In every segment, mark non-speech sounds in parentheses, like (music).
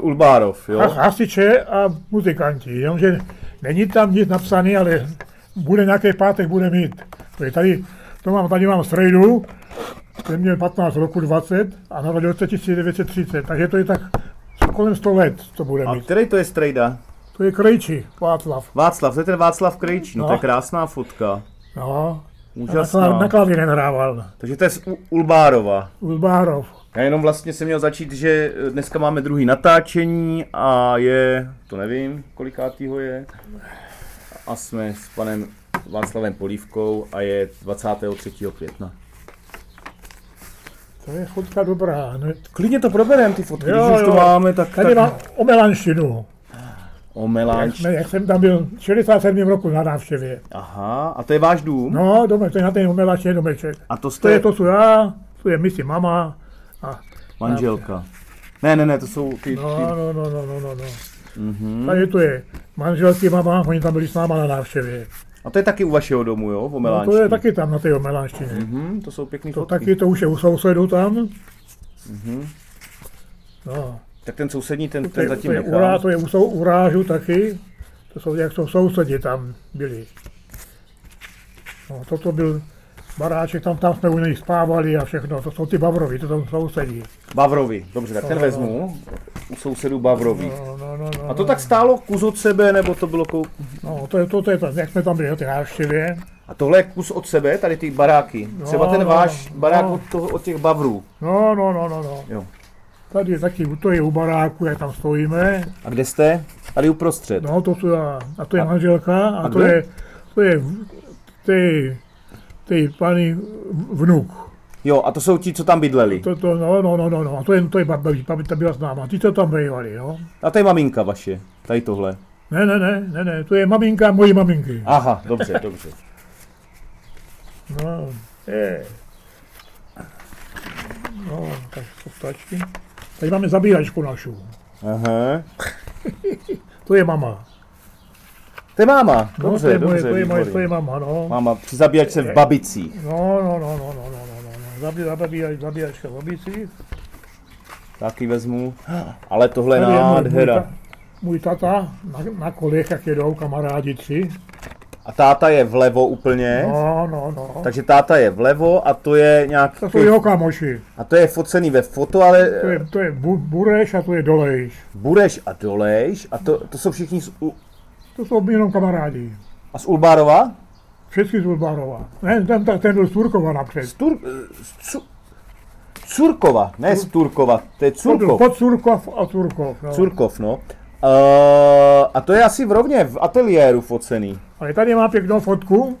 Ulbárov, jo? Ha- hasiče a muzikanti, jenomže není tam nic napsané, ale bude nějaký pátek, bude mít. To je tady, to mám, tady mám strejdu, ten měl 15 roku 20 a narodil se 1930, takže to je tak kolem 100 let, to bude A mít. který to je strejda? To je Krejči, Václav. Václav, to je ten Václav Krejčí, no, No. to je krásná fotka. No, na, Úžasná. klá- na klavír. Takže to je z U- Ulbárova. Ulbárov. Já jenom vlastně jsem měl začít, že dneska máme druhý natáčení a je, to nevím, kolikátýho je. A jsme s panem Václavem Polívkou a je 23. května. To je fotka dobrá. Ne? Klidně to proberem, ty fotky, Jo, když už to jo. máme, tak, Tady tak mám o melanštinu. o Jak, melanč. jsme- jak, jsem tam byl v 67. roku na návštěvě. Aha, a to je váš dům? No, dome, to je na ten melanštiny domeček. A to To jste je to, co já, to je misi mama. A, manželka. Ne, ne, ne, to jsou ty, no, ty. no, no, no, no, no, no. Mhm. Tady to je manželky mama, oni tam byli s náma na návštěvě. A to je taky u vašeho domu, jo, o No, melanči. to je taky tam na té melanštině. Mhm, to jsou pěkný To fotky. taky, to už je u sousedu tam. Mhm. No, Tak ten sousední, ten, to ten zatím to je, nechám. urá, to je u, sou, u rážu taky. To jsou, jak jsou sousedi tam byli. No, toto byl baráček, tam, tam jsme u něj spávali a všechno. To jsou ty Bavrovi, to jsou sousedí. Bavrovi, dobře, tak ten No, no, vezmu. U sousedů Bavrovi. No, no, no, no, A to tak stálo kus od sebe, nebo to bylo kou... No, to je, to, to je to, jak jsme tam byli na té návštěvě. A tohle je kus od sebe, tady ty baráky. Třeba ten no, váš barák no. od, toho, od těch Bavrů. No, no, no, no, no. Jo. Tady je taky, to je u baráku, jak tam stojíme. A kde jste? Tady uprostřed. No, to já. A to je A- manželka a, a to kde? je, to je v- ty, ty pani vnuk. Jo, a to jsou ti, co tam bydleli. To, to, no, no, no, no, no, a to je, to je babi, babi, ta byla s náma. Ty, co tam bývali, no. A to je maminka vaše. Tady tohle. Ne, ne, ne, ne, ne, to je maminka mojí maminky. Aha, dobře, dobře. No, je. No, tak to stačí. Tady máme zabíjačku našu. Aha. (laughs) To je mama. To je máma, dobře, no, to je dobře, moje, to je, to máma, no. Máma při zabíjačce v Babicích. No, no, no, no, no, no, no, no. Zabí, zabíjač, zabíjačka v Babicích. Taky vezmu, ale tohle je nádhera. Můj, můj, můj tata na, na kolech, jak jedou kamarádi tři. A táta je vlevo úplně. No, no, no. Takže táta je vlevo a to je nějak... To jsou jeho kamoši. A to je focený ve foto, ale... To je, to je bu, Bureš a to je Dolejš. Bureš a Dolejš a to, to jsou všichni z, u, to jsou jenom kamarádi. a z Ulbárova? Všechny z Ulbárova. Ne, ten, ten, byl z Turkova napřed. Z, Tur, cu, Curkova, ne z Turkova, to je Curkov. pod Surkov a Turkov. No. Curkov, no. Uh, a to je asi v rovně v ateliéru focený. Ale tady má pěknou fotku,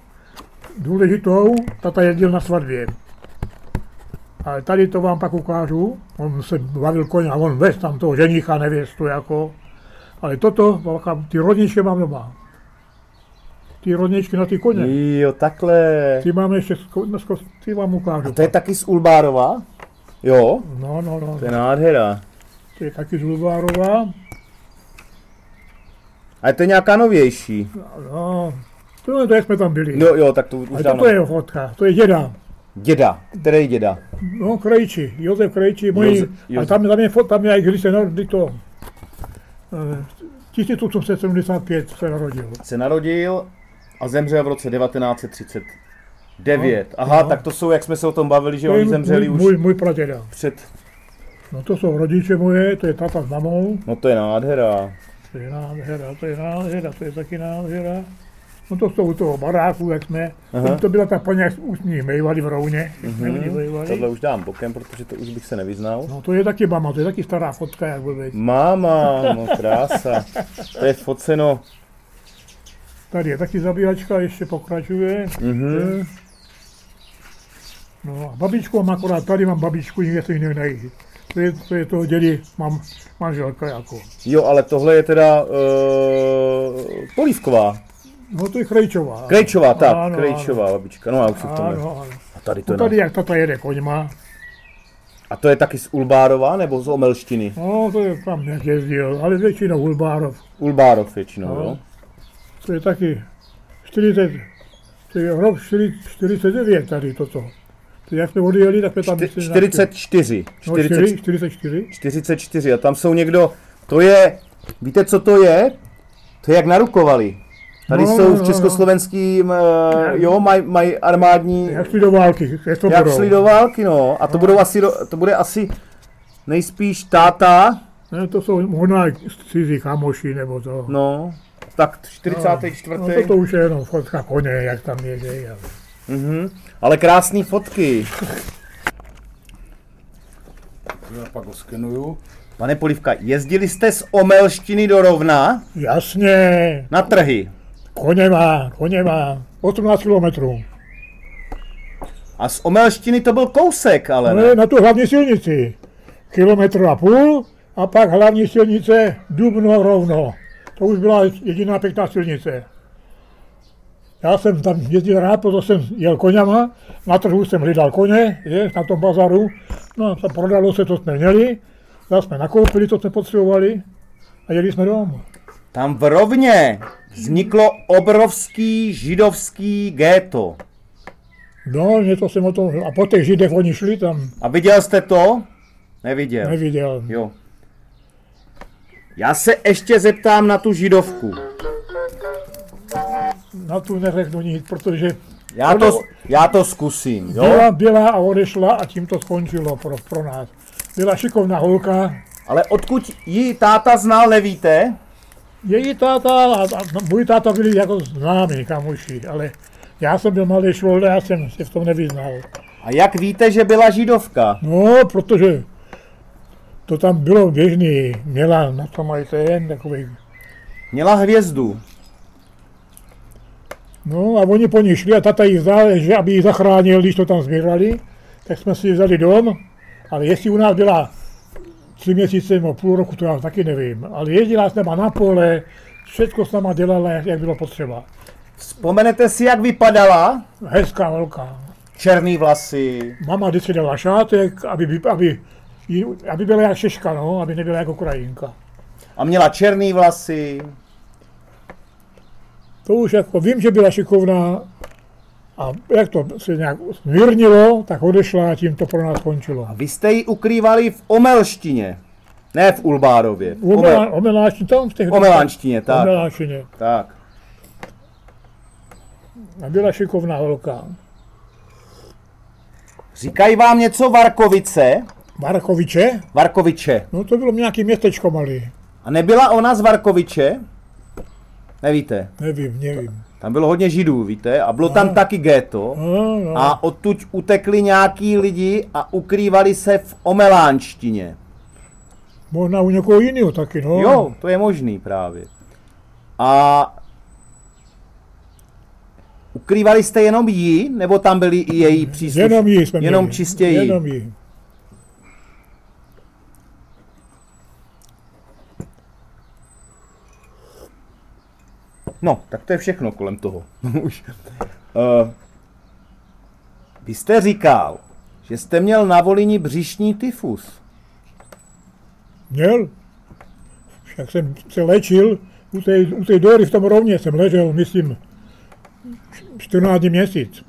důležitou, tata jezdil na svatbě. Ale tady to vám pak ukážu, on se bavil koně a on vez tam toho ženicha nevěstu jako. Ale toto, ty rodničky mám doma. Ty rodničky na ty koně. Jo, takhle. Ty máme ještě, no, ty vám ukážu. A to je taky z Ulbárova? Jo, No, no, no, to je nádhera. to je taky z Lubárova. A to je nějaká novější. No, to je to, jak jsme tam byli. Jo, jo, tak to už Ale dávno. toto je fotka, to je děda. Děda, který děda? No, Krejči, Josef Krejči, můj, Josef, Josef. a tam, tam je, tam je, když se narodil to, eh, 1875 se narodil. Se narodil a zemřel v roce 1939. Aha, no. tak to jsou, jak jsme se o tom bavili, že To oni zemřeli můj, už můj, můj praděda. před... No to jsou rodiče moje, to je tata s mamou, No to je nádhera. to je nádhera, to je nádhera, to je taky nádhera. No to jsou u toho baráku, jak jsme, Aha. to, byla ta paní, jak už ní mejvali v rouně, Mhm. mejvali. Tohle už dám bokem, protože to už bych se nevyznal. No to je taky mama, to je taky stará fotka, jak byl. Máma, no krása. To je foceno. Tady je taky zabíjačka, ještě pokračuje. Mhm. No a babičku mám akorát, tady mám babičku, nikde se ji najít. To je, to je toho dědi, mám manželka jako. Jo, ale tohle je teda uh, Polívková. No to je Krejčová. Krejčová, tak, Ano, Krejčová babička. No já už v Ano, tom ano, ano. A tady to No je tady jak tata jede koňma, A to je taky z Ulbárova nebo z Omelštiny? no to je tam jak jezdil, ale většinou Ulbárov. Ulbárov většinou, No. jo? To je taky 40, to je rok 40 49 tady toto. To jak jsme odjeli, tak jsme tam... Čty- myslím, 44. No, 40, 4, 44. 44 a tam jsou někdo To je, víte, co to je? To je jak narukovali. Tady No, jsou no, v no. československým, uh, jo, mají maj armádní, Jak šli do války, jak to jak budou. šli do války, no. A to, budou asi, to bude asi nejspíš táta, Ne, to jsou možná cizí kamoši nebo to. no, tak 44. No, to, to už je jenom fotka koně, jak tam jezdí. ale- Mhm. Ale krásné fotky. Já pak ho skenuju. Pane Polivka, jezdili jste z Omelštiny do Rovna Jasně, na trhy. Koně má, koně má. 18 kilometrů. A z Omelštiny to byl kousek, ale Ale ne. na tu hlavní silnici. Kilometr a půl a pak hlavní silnice Dubno rovno. To už byla jediná pěkná silnice. Já jsem tam jezdil rád, proto jsem jel koněma, na trhu jsem hlídal koně, je, na tom bazaru, no a prodalo se, to jsme měli, zase jsme nakoupili, to jsme potřebovali a jeli jsme domů. Tam v Rovně vzniklo obrovský židovský ghetto. No, něco jsem o tom, a po těch židech oni šli tam, A viděl jste to? Neviděl. neviděl. Jo. Já se ještě zeptám na tu židovku. Na tu neřeknu nic, protože Já to, já to zkusím, jo? Byla, byla a odešla a tím to skončilo pro, pro nás. Byla šikovná holka, Ale odkud ji táta znal, nevíte? Její táta a, a můj táta byli jako známí kamoši, ale já jsem byl malý švolda, já jsem se v tom nevyznal. A jak víte, že byla židovka? No, protože to tam bylo běžný, měla na to mají ten takový. Měla hvězdu. No a oni po ní šli a tata jich vzal, že aby ji zachránil, když to tam sbírali, tak jsme si vzali dom, ale jestli u nás byla tři měsíce nebo půl roku, to já taky nevím, ale jezdila s náma na pole, všechno s náma dělala, jak bylo potřeba. Vzpomenete si, jak vypadala? Hezká holka. Černý vlasy. Mama vždycky dala šátek, aby, by- aby, aby byla jak Češka, no, aby nebyla jako Ukrajinka. A měla černý vlasy. To už jako vím, že byla šikovná a jak to se nějak zmírnilo, tak odešla a tím to pro nás skončilo. Vy jste ji ukrývali v Omelštině. Ne v Ulbárově. V Omel, Omela, omeláčně tam v těch... Omelánštině, tak. Omeláčině. tak. A byla šikovná holka. Říkají vám něco Varkovice? Markoviče? Varkoviče. No to bylo nějaký městečko malý. A nebyla ona z Varkoviče? Nevíte. Nevím, nevím. Tam bylo hodně židů, víte? A bylo tam taky ghetto. A odtud utekli nějaký lidi a ukrývali se v omelánštině. Možná u někoho jiného taky, no. Jo, to je možný právě. A ukrývali jste jenom jí, nebo tam byli i její příslušníci? Jenom jí jsme Jenom měli. čistě jí. Jenom jí. No, tak to je všechno kolem toho. (laughs) Už. Uh, vy jste říkal, že jste měl na Volini břišní tyfus. Měl. Jak jsem se léčil, u té, u té Dory v tom rovně jsem ležel, myslím, 14 měsíc.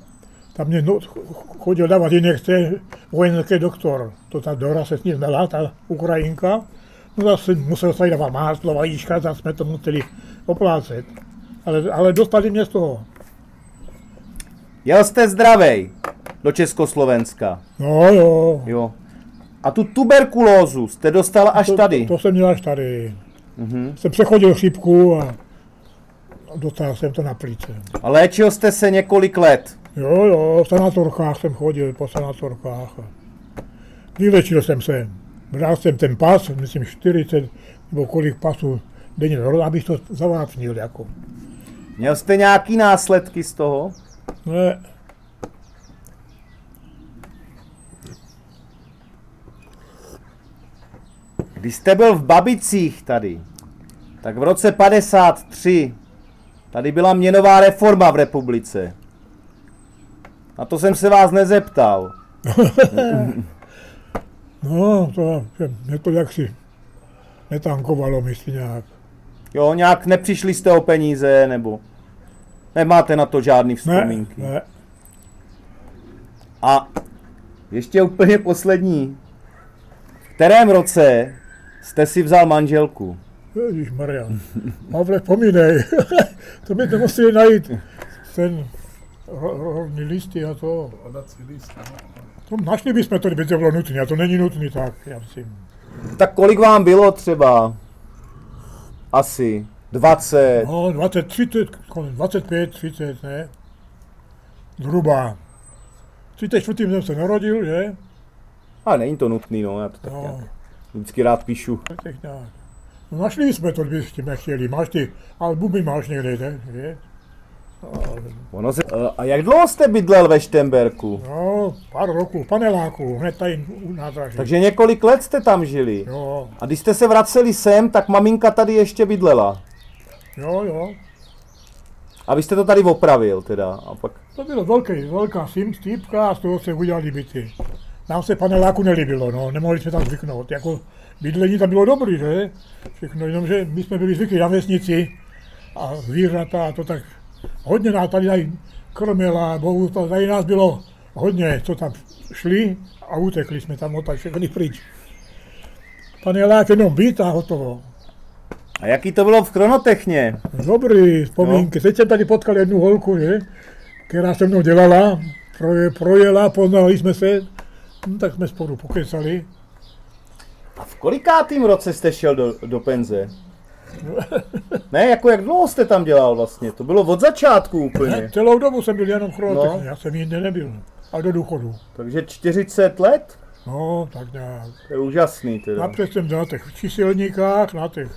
Tam mě no, chodil dávat injekce vojenský doktor. To ta Dora se s ní znala, ta Ukrajinka. No zase musel se dávat máslo, vajíčka, zase jsme to museli oplácet. Ale, ale dostali mě z toho. Jel jste zdravej do Československa. No jo. Jo. A tu tuberkulózu jste dostal až to, tady. To, jsem měl až tady. Mhm. Jsem přechodil chřipku a dostal jsem to na plíce. A léčil jste se několik let. Jo, jo, v sanatorkách jsem chodil, po sanatorkách. Vylečil jsem se. Bral jsem ten pas, myslím 40 nebo kolik pasů denně, abych to zavápnil jako. Měl jste nějaký následky z toho? Ne, Když jste byl v Babicích tady, tak v roce 53 tady byla měnová reforma v republice. Na to jsem se vás nezeptal. (laughs) no, to, mě to jaksi netankovalo, myslím nějak. Jo, nějak nepřišli jste o peníze, nebo nemáte na to žádný Ne, vzpomínky. ne, A ještě úplně poslední. V kterém roce jste si vzal manželku. Ježíš Maria. Pavle, pomínej. (laughs) to by to museli najít. Ten ro- rodný listy a to. Podací list, no. To našli bychom to, kdyby to bylo nutné. A to není nutné tak, já myslím. Tak kolik vám bylo třeba? Asi 20. No, 20, 30, kolem 25, 30, ne? Zhruba. 34. jsem se narodil, že? Ale není to nutný, no, já to tak No, nějak vždycky rád píšu. No, našli jsme to, kdyby s tím nechtěli. Máš ty albumy, máš někde, ne? že? Ono se... Eh, A jak dlouho jste bydlel ve Štemberku? No, pár roků, paneláků, hned tady u nádraží. Takže několik let jste tam žili. Jo, A když jste se vraceli sem, tak maminka tady ještě bydlela. jo, jo. A vy jste to tady opravil teda. A pak... To bylo velký, velká sim, stýpka a z toho se udělali byty. Nám se paneláku nelíbilo, no, nemohli jsme tam zvyknout. Jako bydlení tam bylo dobrý, že? Všechno, jenomže my jsme byli zvyklí na vesnici a zvířata a to tak hodně nás tady, tady krmila, bohu, to, tady nás bylo hodně, co tam šli a utekli jsme tam odtaď všechny pryč. Panelák jenom byt a hotovo. A jaký to bylo v Kronotechně? Dobrý vzpomínky. Teď jsem tady potkal jednu holku, že? která se mnou dělala, proje, projela, poznali jsme se, no, tak jsme spolu pokecali. A v kolikátým roce jste šel do, do penze? Ne, jako jak dlouho jste tam dělal vlastně? To bylo od začátku úplně. Ne, celou dobu jsem byl jenom chronotech, No. já jsem jinde nebyl. A do důchodu. Takže 40 let? No, tak nějak. To je úžasný teda. Napřed jsem na těch číselníkách, na těch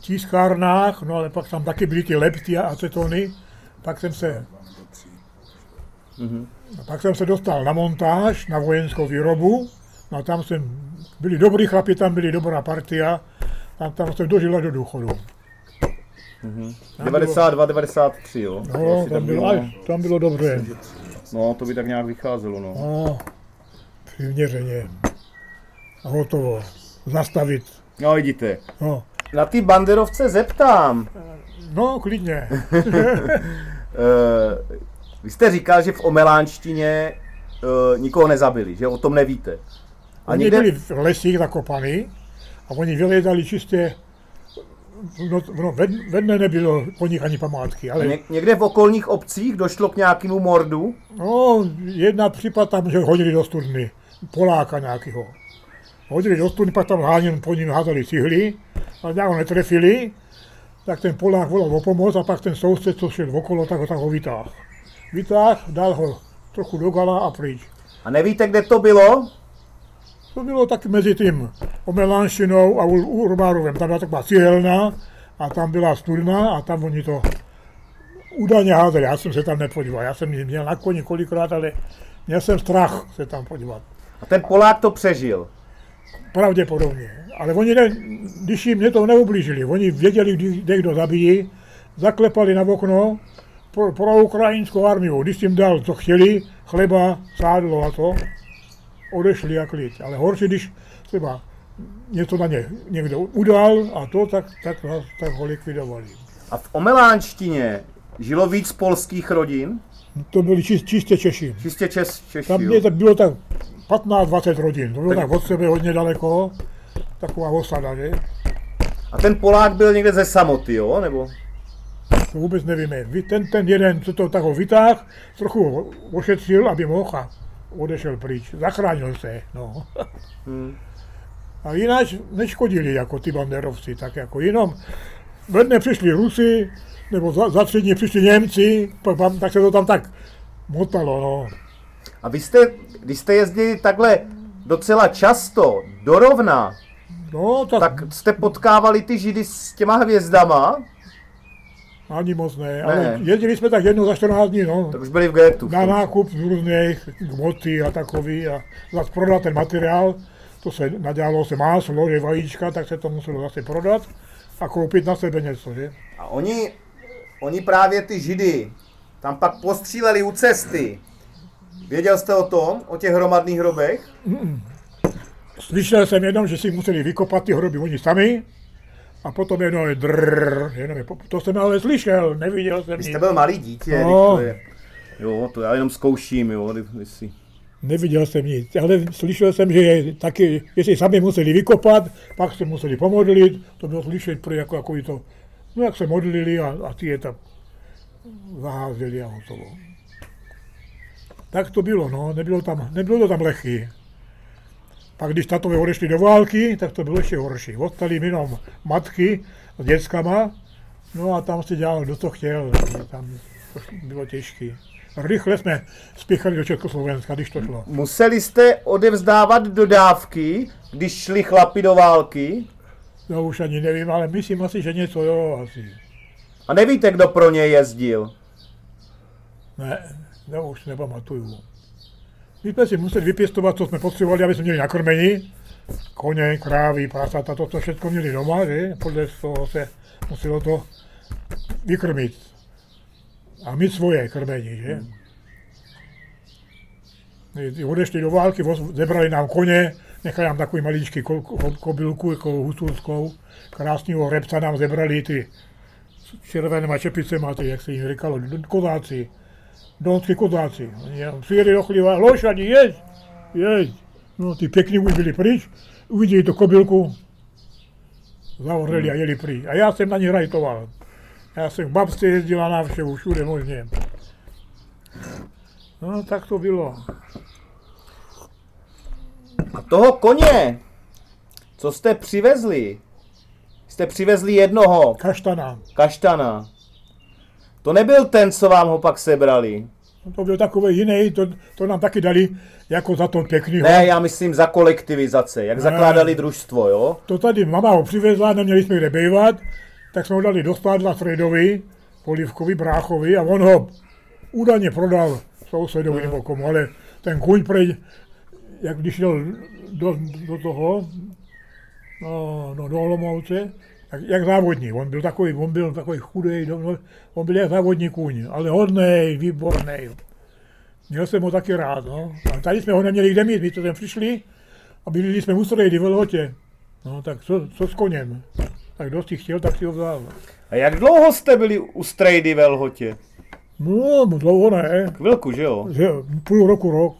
tiskárnách, no ale pak tam taky byly ty lepty a acetony. Pak jsem se Mhm. A pak jsem se dostal na montáž, na vojenskou výrobu. No a tam jsem, byli dobrý chlapi, tam byli dobrá partia. A tam jsem dožil až do důchodu. Tam 92, 93, jo? Bylo, no, Asi tam tak bylo, aj, tam bylo dobře. No, to by tak nějak vycházelo, no. No, přiměřeně. A hotovo. Zastavit. No, vidíte. No, Na ty banderovce zeptám. no klidně. Uh, (laughs) vy jste říkal, že v omelánštině uh, nikoho nezabili, že o tom nevíte. A Oni někde, byli v lesích zakopaní a oni vylézali čistě No, no, ve, dne nebylo po nich ani památky, ale ně, někde v okolních obcích došlo k nějakému mordu? No, jedna případ tam, že hodili do studny, Poláka nějakého. Hodili do studny, pak tam háněn po ním házeli cihly, ale nějak ho netrefili, tak ten Polák volal o pomoc a pak ten soused, co šel okolo, tak ho tak ho vytáhl. Vytáhl, dal ho trochu do gala a pryč. A nevíte, kde to bylo? To bylo taky mezi tím Omelanštinou a Ur- Urbárovem. Tam byla taková cihelna a tam byla studna a tam oni to údajně házeli. Já jsem se tam nepodíval. Já jsem měl na koni kolikrát, ale měl jsem strach se tam podívat. A ten Polák to přežil. Pravděpodobně. Ale oni, ne, když jim mě to neublížili, oni věděli, kde kdo zabijí, zaklepali na okno pro, pro ukrajinskou armiu. Když jim dal, co chtěli, chleba, sádlo a to, odešli a klid. Ale horší, když třeba něco na ně někdo udal a to, tak, tak, tak ho likvidovali. A v omelánštině žilo víc polských rodin? To byli čist, čistě Češi. Čistě čes, Češi, Tam mě tak bylo tak 15-20 rodin. To bylo tak od sebe hodně daleko. Taková osada, že? A ten Polák byl někde ze samoty, jo? Nebo? To vůbec nevíme. Ten, ten jeden, co to tak ho vytáhl, trochu ošetřil, aby mohl a odešel pryč. Zachránil se, no. (laughs) Hmm. A jinak neškodili jako ty banderovci, tak jako jenom ve dne přišli Rusy, nebo za, za tři dny přišli Němci, tak se to tam tak motalo, no. A vy jste, když jste jezdili takhle docela často, dorovna, No, tak, tak. tak jste potkávali ty židy s těma hvězdama, ani moc ne, Ne. ale jezdili jsme tak jednou za 14 dní, no. tak už byli v getu. na nákup z různých hmoty a takový a zase prodat ten materiál, to se nadělalo se máslo, že vajíčka, tak se to muselo zase prodat a koupit na sebe něco, že? A oni, oni právě ty židy tam pak postříleli u cesty. Věděl jste o tom, o těch hromadných hrobech? Slyšel jsem jenom, že si museli vykopat ty hroby oni sami a potom jenom je drrrr, jenom je, to jsem ale slyšel, neviděl jsem Vy nic. jste byl malý dítě, No. to je, jo, to já jenom zkouším, jo, si. Neviděl jsem nic, ale slyšel jsem, že je taky, jestli sami museli vykopat, pak se museli pomodlit, to bylo slyšet pro jako, jako to, no jak se modlili a, a ty je tam zaházeli a hotovo. Tak to bylo, no, nebylo, tam, nebylo to tam lehký. Pak když tatové odešli do války, tak to bylo ještě horší. Ostali jenom matky s dětskama, no a tam si dělal, kdo to chtěl, tam to bylo těžké. Rychle jsme spěchali do Československa, když to šlo. Museli jste odevzdávat dodávky, když šli chlapi do války? No už ani nevím, ale myslím asi, že něco jo, asi. A nevíte, kdo pro ně jezdil? Ne, no už nepamatuju. My jsme si museli vypěstovat, co jsme potřebovali, aby jsme měli nakrmení. Koně, krávy, prasata, to, to všechno měli doma, že? Podle toho se muselo to vykrmit. A mít svoje krmení, že? My odešli do války, zebrali nám koně, nechali nám takový maličký ko- ko- kobylku, jako husulskou, krásného repca nám zebrali ty červenýma čepicema, ty, jak se jim říkalo, kozáci, Oni jenom přijeli do chliva, lošadi, jeď, jeď. No, ty pěkný už byli pryč, uviděli tu kobylku, zavřeli a jeli pryč. A já jsem na ní rajtoval. Já jsem k babce jezdil na návštěvu, všude možně. No, tak to bylo. A toho koně, co jste přivezli, jste přivezli jednoho, Kaštana. kaštana. To nebyl ten, co vám ho pak sebrali. No, to byl takový jiný, to, to nám taky dali jako za to pěkný. Ne, já myslím za kolektivizace, jak Ne. zakládali družstvo, jo? To tady mama ho přivezla, neměli jsme kde bývat, tak jsme ho dali do stádla Fredovi, Polivkovi, Bráchovi a on ho údajně prodal sousedovi nebo komu, ale ten kuň prej, jak když šel do, do toho, no, no, do Olomouce, jak, jak závodní, on byl takový, on byl takový chudej, no, no, on byl jak závodní kuň, ale hodnej, výborný. Měl jsem ho taky rád, no. A tady jsme ho neměli kde mít, my to sem přišli a bydleli jsme u Strejdy v Lhotě. No tak co, co s koněm? Tak kdo si chtěl, tak si ho vzal. A jak dlouho jste byli u Strejdy ve Lhotě? No, dlouho ne. Chvilku, že jo? Že půl roku, rok.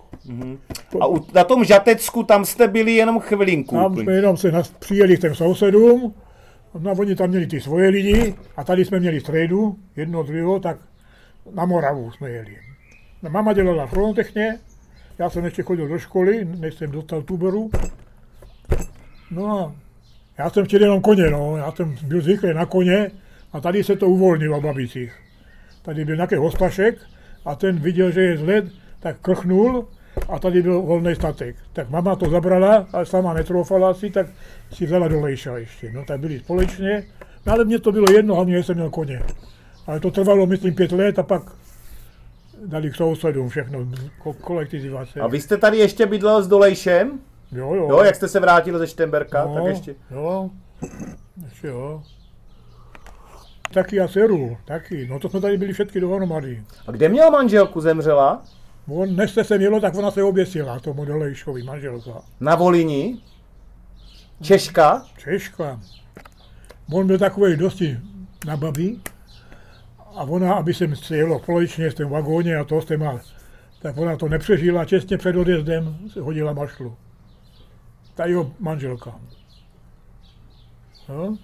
A u, na tom Žatecku tam jste byli jenom chvilinku. Tam jsme jenom se nas, přijeli k těm sousedům, no oni tam měli ty svoje lidi a tady jsme měli strejdu, jedno, druhého, tak na Moravu jsme jeli. No, Mama dělala v Frontechně, já jsem ještě chodil do školy, než jsem dostal tuberu. No a já jsem chtěl jenom koně, no, já jsem byl zvyklý na koně a tady se to uvolnilo v Babicích. Tady byl nějaký hostašek a ten viděl, že je zled, tak krchnul a tady byl volný statek. Tak mama to zabrala, ale sama netroufala si, tak si vzala do Lejša ještě. No tak byli společně, no, ale mně to bylo jedno, hlavně jsem měl koně. Ale to trvalo, myslím, pět let a pak dali k sousedům všechno, ko- kolektivizace. A vy jste tady ještě bydlel s Dolejšem? Jo, jo. Jo, jak jste se vrátil ze Štemberka, no, tak ještě. Jo, ještě jo. Taky a dceru, taky. No to jsme tady byli všetky dohromady. A kde měl manželku, zemřela? On, než se sem jelo, tak ona se oběsila, tomu Dolejšovi, manželka. Na Volini? Češka? Češka. On byl takový dosti nababý a ona, aby se se jelo společně v tom vagóně a to s těma, tak ona to nepřežila, těsně před odjezdem se hodila mašlu. Ta jeho manželka. Jo?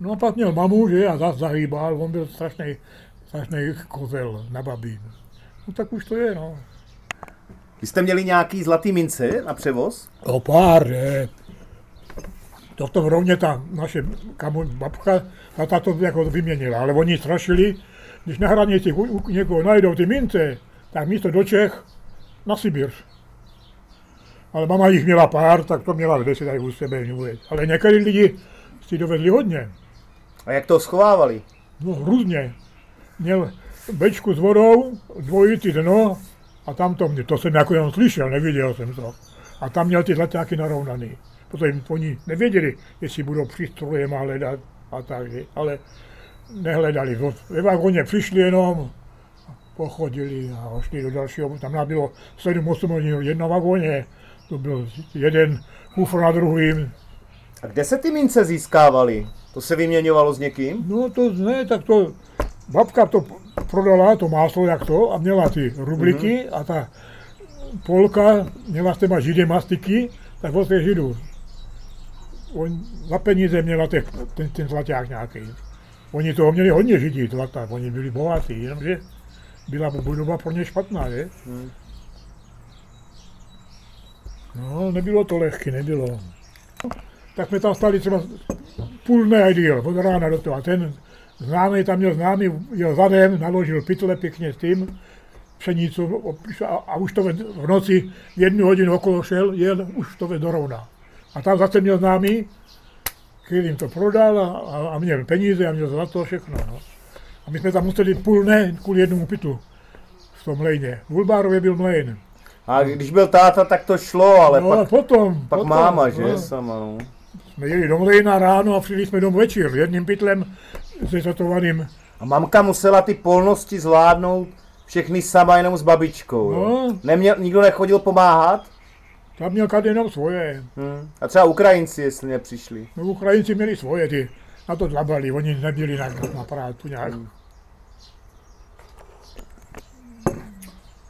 No a pak měl mamu, že, a zase zahýbal, on byl strašný, strašný kozel na babí. No tak už to je, no. Vy jste měli nějaký zlatý mince na převoz? O pár, že. To v tom rovně ta naše kamu, babka, ta, ta to jako vyměnila, ale oni strašili, když na hranicích u, u někoho najdou ty mince, tak místo do Čech na Sibir. Ale mama jich měla pár, tak to měla si tady u sebe vůbec. Ale některý lidi si dovedli hodně, A jak to schovávali? no různě. Měl bečku s vodou, dvojitý dno a tam to mě, to jsem jako jenom slyšel, neviděl jsem to. A tam měl ty zlaťáky narovnaný. Protože oni nevěděli, jestli budou přístrojem hledat a tak, ale nehledali. Ve vagóně přišli jenom, pochodili a šli do dalšího. Tam nás bylo 7-8 lidí v jednom vagóně. To byl jeden kufr na druhým. A kde se ty mince získávaly? To se vyměňovalo s někým? No to ne, tak to babka to prodala, to máslo jak to, a měla ty rubliky a ta Polka měla s těma židy mastiky, tak od těch židů. On za peníze měla těch, ten, ten zlaťák nějaký. Oni toho měli hodně židí, zlata, oni byli bohatí, jenomže byla budova pro ně špatná, je? Hmm. No, nebylo to lehké, nebylo. Tak jsme tam stali třeba půl dne a od rána do toho. A ten známý tam měl známý, jel zadem, naložil pytle pěkně s tím, pšenicu a, a už to v noci jednu hodinu okolo šel, jel, už to do rovna. A tam zase měl známý, který jim to prodal a, a, a měl peníze a měl zlato, všechno. No. A my jsme tam museli půl dne kvůli jednomu pytlu v tom mlejně. V Ulbárově byl mlejn. A když byl táta, tak to šlo, ale no, pak, potom, pak potom, máma, že, no. sama, no. Jsme jeli do mlejna ráno a přijeli jsme domů večer jedním pytlem se zatovaným. A mamka musela ty polnosti zvládnout všechny sama jenom s babičkou? No. Neměl, nikdo nechodil pomáhat? Tam měl každý jenom svoje. Hm. A třeba Ukrajinci, jestli nepřišli. No, Ukrajinci měli svoje, ty na to dlabali, oni nebyli na, na práci nějak.